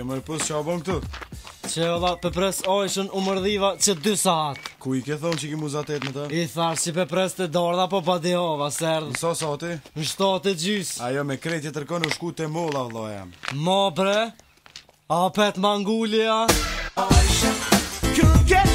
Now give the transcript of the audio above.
E mërë pësë që a bënë këtë? Që e ola, pëpres ojshën u mërdhiva që dy saat Ku i ke thonë që ki muzatet në ta? I tharë që pëpres të dorda po pa dihova, serdhë Nëso sotë? Në shtotë të gjysë Ajo me kretë jetë rëkonë u shku të mola, vlo e Mo bre, apet A Ojshën, kërë kërë